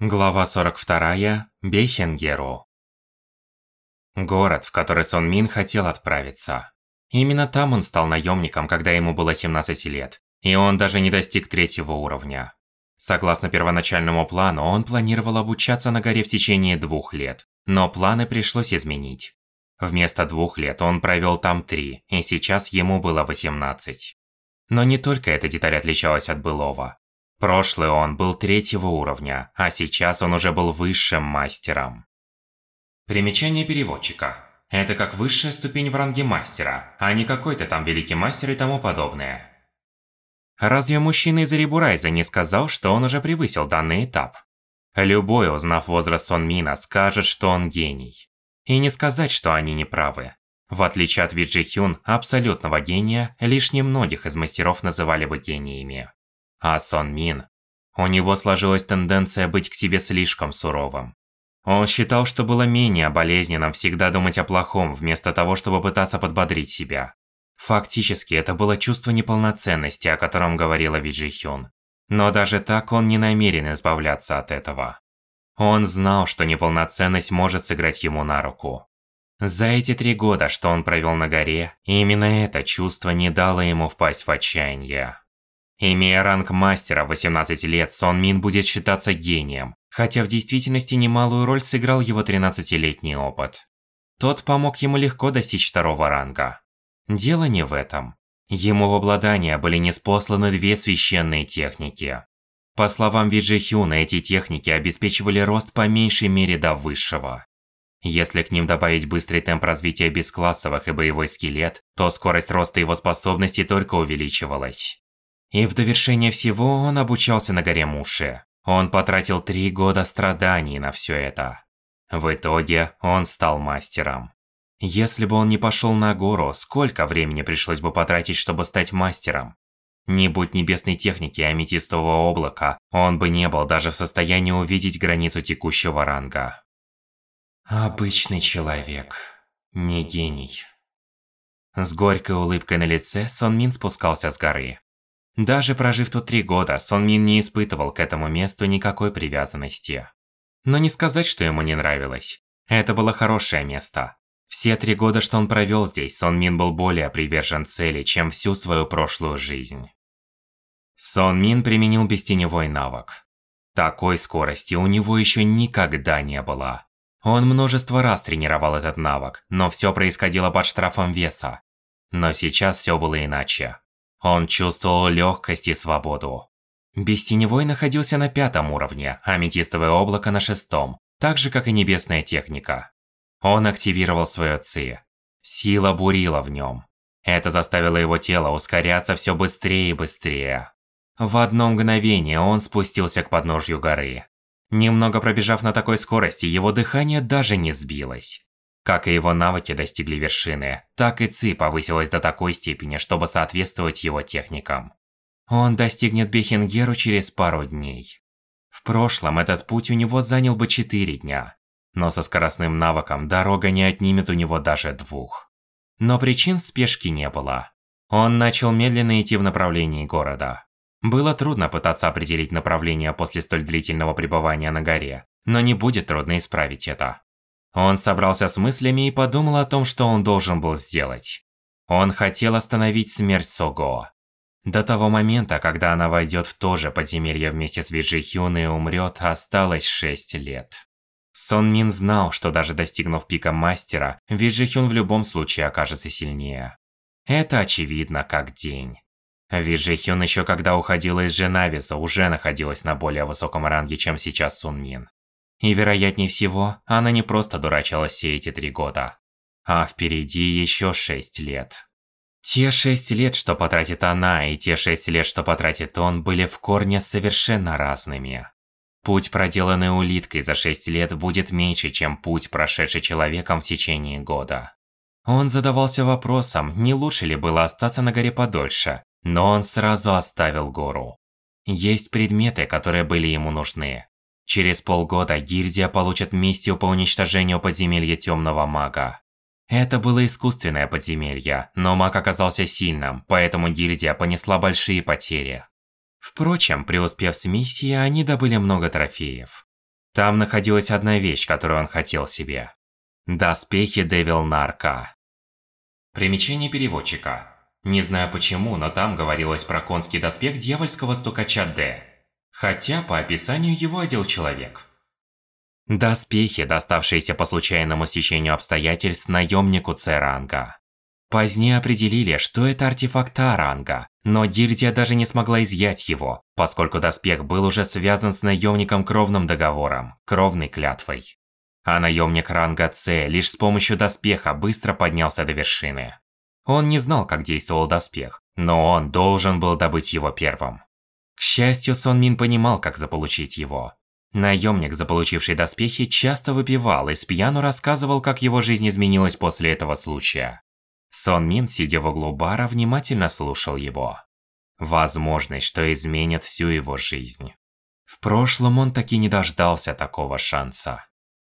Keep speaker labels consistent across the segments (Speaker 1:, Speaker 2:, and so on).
Speaker 1: Глава 42. Бейхенгеру. Город, в который Сон Мин хотел отправиться. Именно там он стал наемником, когда ему было 17 лет, и он даже не достиг третьего уровня. Согласно первоначальному плану, он планировал обучаться на горе в течение двух лет, но планы пришлось изменить. Вместо двух лет он провел там три, и сейчас ему было 18. Но не только эта деталь отличалась от былого. Прошлый он был третьего уровня, а сейчас он уже был высшим мастером. Примечание переводчика. Это как высшая ступень в ранге мастера, а не какой-то там великий мастер и тому подобное. Разве мужчина из Рибурайза не сказал, что он уже превысил данный этап? Любой, узнав возраст Сон Мина, скажет, что он гений. И не сказать, что они не правы. В отличие от Виджи Хюн, абсолютного гения, лишь немногих из мастеров называли бы гениями. А Сон Мин... У него сложилась тенденция быть к себе слишком суровым. Он считал, что было менее болезненным всегда думать о плохом, вместо того, чтобы пытаться подбодрить себя. Фактически, это было чувство неполноценности, о котором говорила Виджи Хюн. Но даже так он не намерен избавляться от этого. Он знал, что неполноценность может сыграть ему на руку. За эти три года, что он провел на горе, именно это чувство не дало ему впасть в отчаяние. Имея ранг мастера в 18 лет, Сон Мин будет считаться гением, хотя в действительности немалую роль сыграл его 13-летний опыт. Тот помог ему легко достичь второго ранга. Дело не в этом. Ему в обладание были неспосланы две священные техники. По словам Виджи Хюна, эти техники обеспечивали рост по меньшей мере до высшего. Если к ним добавить быстрый темп развития бесклассовых и боевой скелет, то скорость роста его способностей только увеличивалась. И в довершение всего он обучался на горе Муши. Он потратил три года страданий на все это. В итоге он стал мастером. Если бы он не пошел на гору, сколько времени пришлось бы потратить, чтобы стать мастером? Не будь небесной техники аметистового облака, он бы не был даже в состоянии увидеть границу текущего ранга. Обычный человек, не гений. С горькой улыбкой на лице Сон Мин спускался с горы. Даже прожив тут три года, Сон Мин не испытывал к этому месту никакой привязанности. Но не сказать, что ему не нравилось. Это было хорошее место. Все три года, что он провел здесь, Сон Мин был более привержен цели, чем всю свою прошлую жизнь. Сон Мин применил бестеневой навык. Такой скорости у него еще никогда не было. Он множество раз тренировал этот навык, но все происходило под штрафом веса. Но сейчас все было иначе. Он чувствовал легкость и свободу. Бестеневой находился на пятом уровне, а аметистовое облако на шестом, так же как и небесная техника. Он активировал свое ци. Сила бурила в нем. Это заставило его тело ускоряться все быстрее и быстрее. В одно мгновение он спустился к подножью горы. Немного пробежав на такой скорости, его дыхание даже не сбилось. Как и его навыки достигли вершины, так и Ци повысилась до такой степени, чтобы соответствовать его техникам. Он достигнет Бехенгеру через пару дней. В прошлом этот путь у него занял бы 4 дня, но со скоростным навыком дорога не отнимет у него даже двух. Но причин спешки не было. Он начал медленно идти в направлении города. Было трудно пытаться определить направление после столь длительного пребывания на горе, но не будет трудно исправить это. Он собрался с мыслями и подумал о том, что он должен был сделать. Он хотел остановить смерть Сого. До того момента, когда она войдет в то же подземелье вместе с Виджи Хюн и умрет, осталось 6 лет. Сон Мин знал, что даже достигнув пика мастера, Виджи Хюн в любом случае окажется сильнее. Это очевидно как день. Виджи Хюн еще когда уходила из Женависа, уже находилась на более высоком ранге, чем сейчас Сун Мин. И вероятнее всего, она не просто дурачилась все эти три года. А впереди еще шесть лет. Те шесть лет, что потратит она, и те шесть лет, что потратит он, были в корне совершенно разными. Путь, проделанный улиткой за шесть лет, будет меньше, чем путь, прошедший человеком в течение года. Он задавался вопросом, не лучше ли было остаться на горе подольше, но он сразу оставил гору. Есть предметы, которые были ему нужны. Через полгода гильдия получит миссию по уничтожению подземелья Темного Мага. Это было искусственное подземелье, но маг оказался сильным, поэтому гильдия понесла большие потери. Впрочем, преуспев с миссией, они добыли много трофеев. Там находилась одна вещь, которую он хотел себе. Доспехи Девил Нарка. Примечание переводчика. Не знаю почему, но там говорилось про конский доспех дьявольского стукача Д. Хотя по описанию его одел человек. Доспехи, доставшиеся по случайному стечению обстоятельств наемнику Церанга. Позднее определили, что это артефакт Аранга, но гильдия даже не смогла изъять его, поскольку доспех был уже связан с наемником кровным договором, кровной клятвой. А наемник ранга С лишь с помощью доспеха быстро поднялся до вершины. Он не знал, как действовал доспех, но он должен был добыть его первым. К счастью, Сон Мин понимал, как заполучить его. Наемник, заполучивший доспехи, часто выпивал и с пьяну рассказывал, как его жизнь изменилась после этого случая. Сон Мин, сидя в углу бара, внимательно слушал его. Возможность, что изменит всю его жизнь. В прошлом он таки не дождался такого шанса.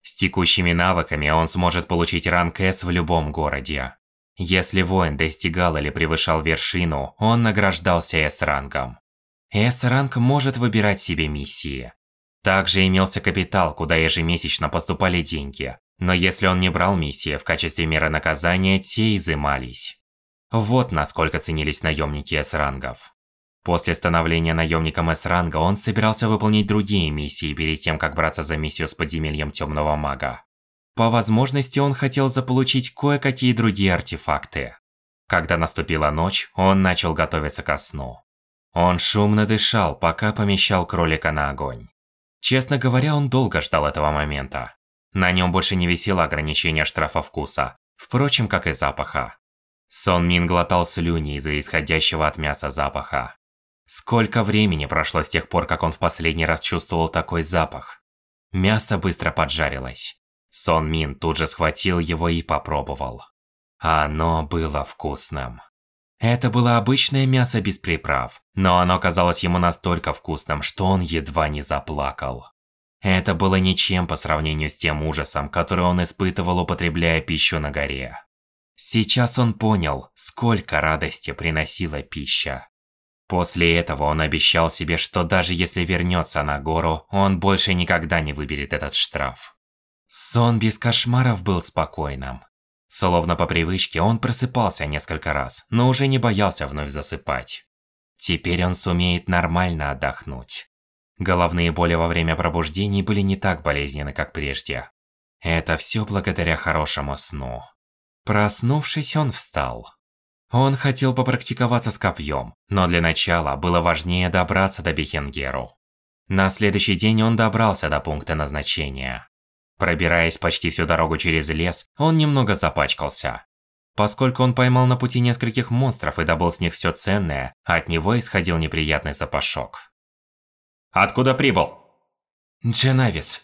Speaker 1: С текущими навыками он сможет получить ранг С в любом городе. Если воин достигал или превышал вершину, он награждался С-рангом. С-ранг может выбирать себе миссии. Также имелся капитал, куда ежемесячно поступали деньги, но если он не брал миссии в качестве меры наказания, те изымались. Вот насколько ценились наемники С-рангов. После становления наемником С-ранга он собирался выполнить другие миссии перед тем, как браться за миссию с подземельем Темного Мага. По возможности он хотел заполучить кое-какие другие артефакты. Когда наступила ночь, он начал готовиться ко сну. Он шумно дышал, пока помещал кролика на огонь. Честно говоря, он долго ждал этого момента. На нем больше не висело ограничение штрафа вкуса, впрочем, как и запаха. Сон Мин глотал слюни из-за исходящего от мяса запаха. Сколько времени прошло с тех пор, как он в последний раз чувствовал такой запах? Мясо быстро поджарилось. Сон Мин тут же схватил его и попробовал. Оно было вкусным. Это было обычное мясо без приправ, но оно казалось ему настолько вкусным, что он едва не заплакал. Это было ничем по сравнению с тем ужасом, который он испытывал, употребляя пищу на горе. Сейчас он понял, сколько радости приносила пища. После этого он обещал себе, что даже если вернется на гору, он больше никогда не выберет этот штраф. Сон без кошмаров был спокойным. Словно по привычке, он просыпался несколько раз, но уже не боялся вновь засыпать. Теперь он сумеет нормально отдохнуть. Головные боли во время пробуждений были не так болезненны, как прежде. Это все благодаря хорошему сну. Проснувшись, он встал. Он хотел попрактиковаться с копьем, но для начала было важнее добраться до Бехенгеру. На следующий день он добрался до пункта назначения. Пробираясь почти всю дорогу через лес, он немного запачкался. Поскольку он поймал на пути нескольких монстров и добыл с них все ценное, от него исходил неприятный запашок. Откуда прибыл?» «Дженавис».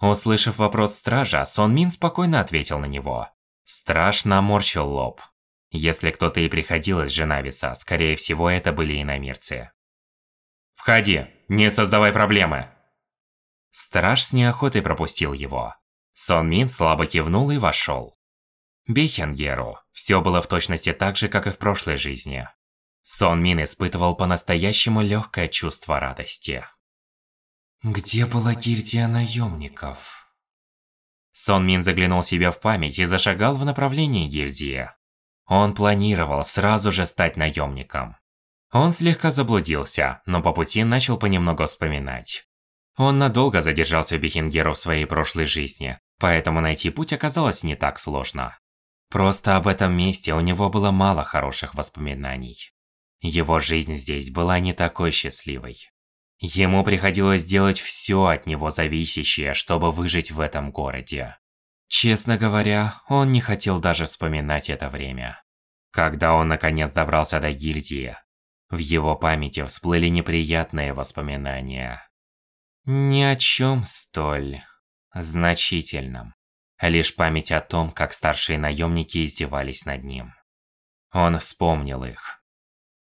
Speaker 1: Услышав вопрос стража, Сон Мин спокойно ответил на него. Страж наморщил лоб. Если кто-то и приходил из Дженависа, скорее всего, это были иномирцы. «Входи, не создавай проблемы!» Страж с неохотой пропустил его. Сон Мин слабо кивнул и вошел. Бехенгеру. Все было в точности так же, как и в прошлой жизни. Сон Мин испытывал по-настоящему легкое чувство радости. Где была гильдия наемников? Сон Мин заглянул себе в память и зашагал в направлении гильдии. Он планировал сразу же стать наемником. Он слегка заблудился, но по пути начал понемногу вспоминать. Он надолго задержался в Бихингеру в своей прошлой жизни, поэтому найти путь оказалось не так сложно. Просто об этом месте у него было мало хороших воспоминаний. Его жизнь здесь была не такой счастливой. Ему приходилось делать все от него зависящее, чтобы выжить в этом городе. Честно говоря, он не хотел даже вспоминать это время. Когда он наконец добрался до гильдии, в его памяти всплыли неприятные воспоминания. Ни о чем столь значительном. Лишь память о том, как старшие наемники издевались над ним. Он вспомнил их.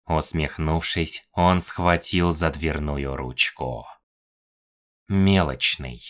Speaker 1: Усмехнувшись, он схватил за дверную ручку. Мелочный.